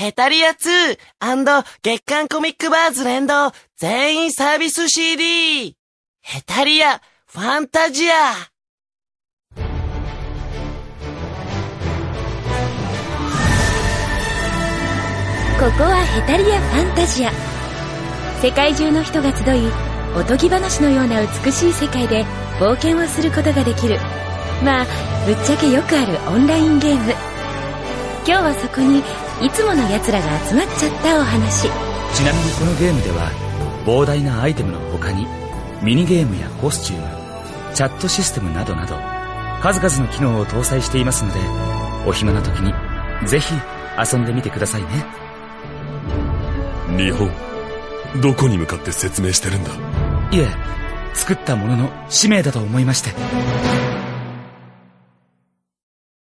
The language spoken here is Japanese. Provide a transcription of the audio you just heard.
ヘタリア 2& 月刊コミックバーズ連動全員サービス CD! ヘタリアファンタジアここはヘタリアファンタジア世界中の人が集いおとぎ話のような美しい世界で冒険をすることができるまあぶっちゃけよくあるオンラインゲーム今日はそこにいつもの奴らが集まっちゃったお話。ちなみにこのゲームでは膨大なアイテムの他にミニゲームやコスチュームチャットシステムなどなど数々の機能を搭載していますのでお暇な時にぜひ遊んでみてくださいね。日本どこに向かって説明してるんだ？いえ作ったものの使命だと思いまして